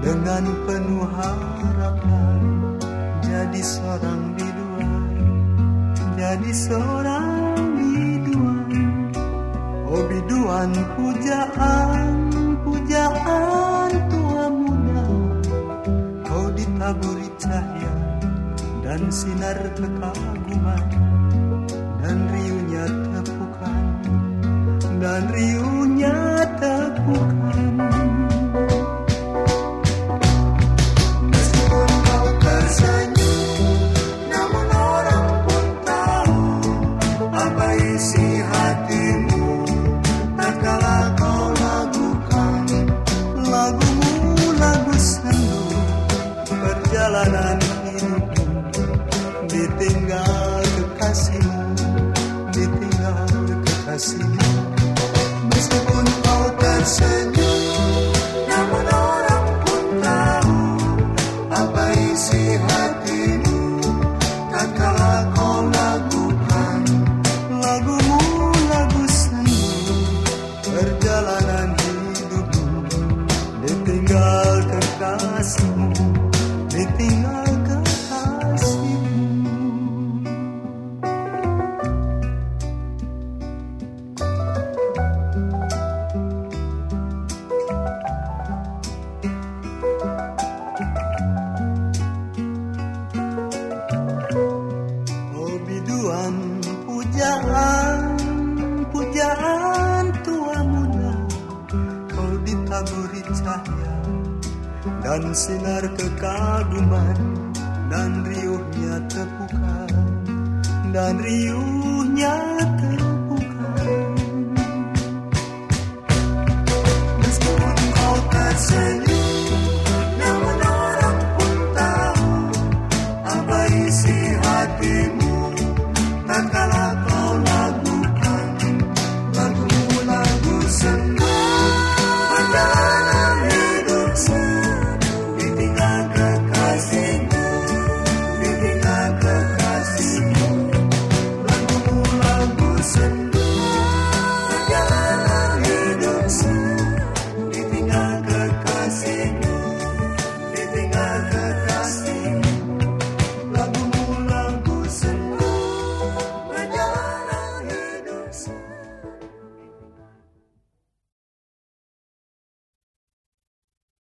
dengan penuh harapan jadi seorang biduan jadi seorang biduan. Oh biduan pujaan pujaan tua muda. Kau ditaburi cahaya dan sinar kekaguman. Dan riuhnya tepukan dan riuhnya tepukan us kau ditaburi cahaya dan sinar kekaguman dan riuhnya tepukan dan riuhnya tepukan